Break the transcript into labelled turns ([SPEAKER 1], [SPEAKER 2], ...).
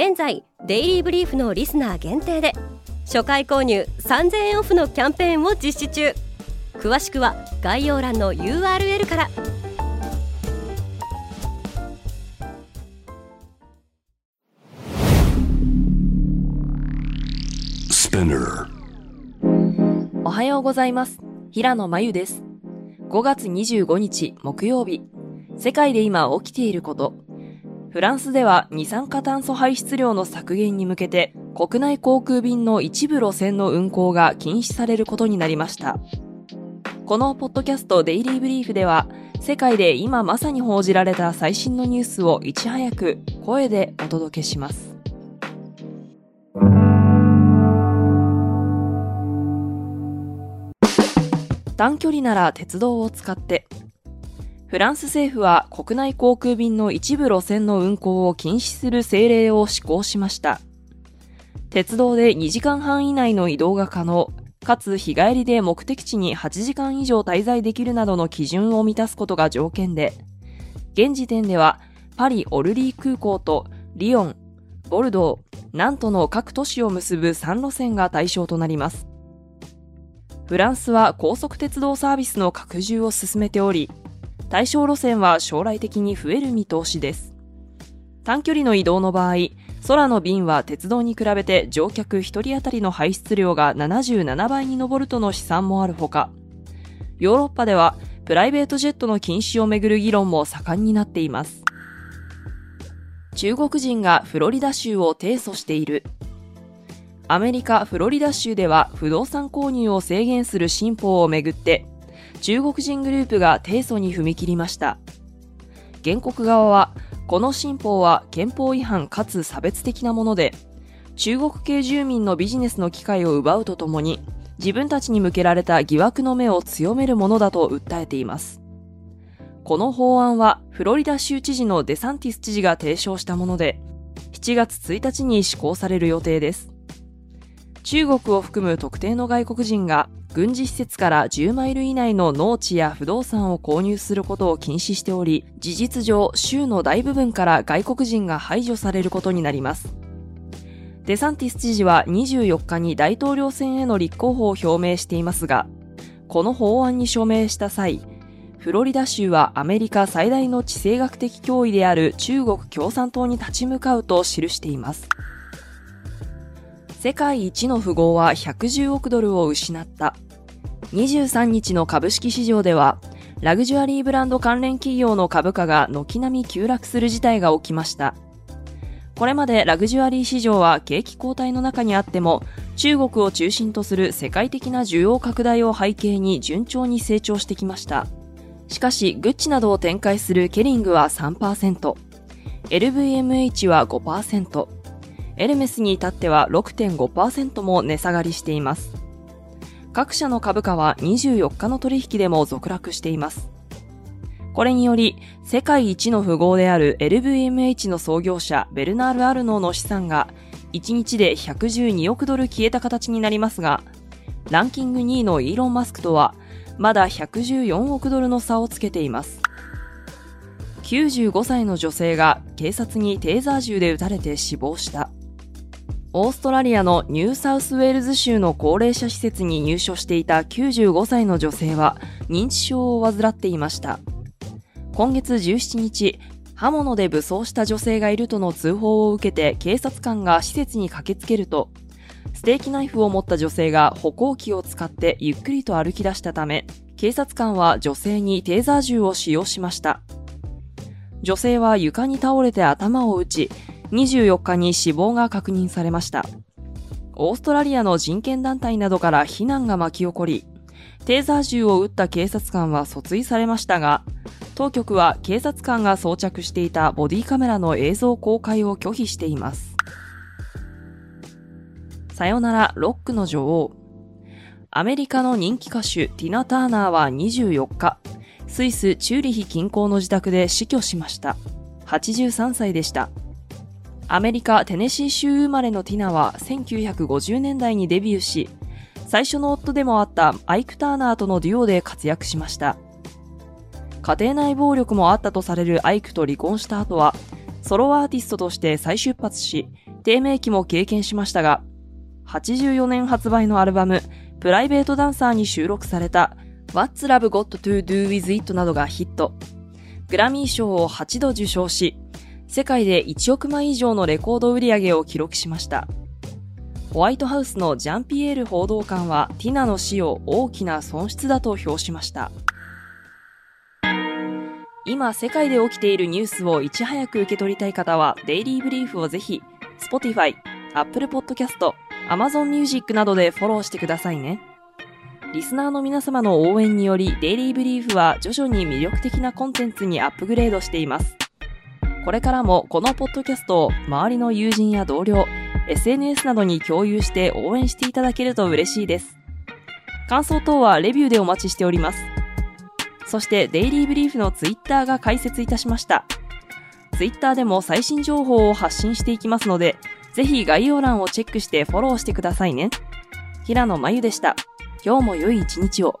[SPEAKER 1] 現在デイリーブリーフのリスナー限定で初回購入3000円オフのキャンペーンを実施中。詳しくは概要欄の URL から。
[SPEAKER 2] おはようございます。平野真由です。5月25日木曜日。世界で今起きていることフランスでは二酸化炭素排出量の削減に向けて国内航空便の一部路線の運航が禁止されることになりました。このポッドキャストデイリーブリーフでは世界で今まさに報じられた最新のニュースをいち早く声でお届けします。短距離なら鉄道を使ってフランス政府は国内航空便の一部路線の運行を禁止する政令を施行しました。鉄道で2時間半以内の移動が可能、かつ日帰りで目的地に8時間以上滞在できるなどの基準を満たすことが条件で、現時点ではパリ・オルリー空港とリヨン、ボルドー、ナントの各都市を結ぶ3路線が対象となります。フランスは高速鉄道サービスの拡充を進めており、対象路線は将来的に増える見通しです。短距離の移動の場合、空の便は鉄道に比べて乗客1人当たりの排出量が77倍に上るとの試算もあるほか、ヨーロッパではプライベートジェットの禁止をめぐる議論も盛んになっています。中国人がフロリダ州を提訴している。アメリカ・フロリダ州では不動産購入を制限する新法をめぐって中国人グループが提訴に踏み切りました。原告側は、この新法は憲法違反かつ差別的なもので、中国系住民のビジネスの機会を奪うとともに、自分たちに向けられた疑惑の目を強めるものだと訴えています。この法案は、フロリダ州知事のデサンティス知事が提唱したもので、7月1日に施行される予定です。中国を含む特定の外国人が軍事施設から10マイル以内の農地や不動産を購入することを禁止しており、事実上、州の大部分から外国人が排除されることになります。デサンティス知事は24日に大統領選への立候補を表明していますが、この法案に署名した際、フロリダ州はアメリカ最大の地政学的脅威である中国共産党に立ち向かうと記しています。世界一の富豪は110億ドルを失った。23日の株式市場では、ラグジュアリーブランド関連企業の株価が軒並み急落する事態が起きました。これまでラグジュアリー市場は景気後退の中にあっても、中国を中心とする世界的な需要拡大を背景に順調に成長してきました。しかし、グッチなどを展開するケリングは3%、LVMH は5%、エルメスに至っては6.5%も値下がりしています。各社の株価は24日の取引でも続落しています。これにより、世界一の富豪である LVMH の創業者ベルナール・アルノーの資産が1日で112億ドル消えた形になりますが、ランキング2位のイーロン・マスクとはまだ114億ドルの差をつけています。95歳の女性が警察にテーザー銃で撃たれて死亡した。オーストラリアのニューサウスウェールズ州の高齢者施設に入所していた95歳の女性は認知症を患っていました。今月17日、刃物で武装した女性がいるとの通報を受けて警察官が施設に駆けつけると、ステーキナイフを持った女性が歩行器を使ってゆっくりと歩き出したため、警察官は女性にテーザー銃を使用しました。女性は床に倒れて頭を打ち、24日に死亡が確認されました。オーストラリアの人権団体などから非難が巻き起こり、テーザー銃を撃った警察官は訴追されましたが、当局は警察官が装着していたボディカメラの映像公開を拒否しています。さよならロックの女王。アメリカの人気歌手ティナ・ターナーは24日、スイス・チューリヒ近郊の自宅で死去しました。83歳でした。アメリカ・テネシー州生まれのティナは1950年代にデビューし、最初の夫でもあったアイク・ターナーとのデュオで活躍しました。家庭内暴力もあったとされるアイクと離婚した後は、ソロアーティストとして再出発し、低迷期も経験しましたが、84年発売のアルバム、プライベートダンサーに収録された What's Love Got to Do With It などがヒット。グラミー賞を8度受賞し、世界で1億枚以上のレコード売り上げを記録しました。ホワイトハウスのジャンピエール報道官はティナの死を大きな損失だと評しました。今世界で起きているニュースをいち早く受け取りたい方はデイリーブリーフをぜひ Spotify、Apple Podcast、Amazon Music などでフォローしてくださいね。リスナーの皆様の応援により、デイリーブリーフは徐々に魅力的なコンテンツにアップグレードしています。これからもこのポッドキャストを周りの友人や同僚、SNS などに共有して応援していただけると嬉しいです。感想等はレビューでお待ちしております。そしてデイリーブリーフのツイッターが開設いたしました。ツイッターでも最新情報を発信していきますので、ぜひ概要欄をチェックしてフォローしてくださいね。平野真由でした。今日も良い一日を。